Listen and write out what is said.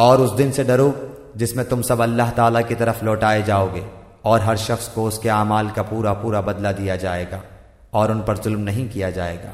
اور اس دن سے ڈرو جس میں تم سب اللہ تعالیٰ کی طرف لوٹائے جاؤ گے اور ہر شخص کو اس کے اعمال کا پورا پورا بدلہ دیا جائے گا اور ان پر ظلم نہیں کیا جائے گا۔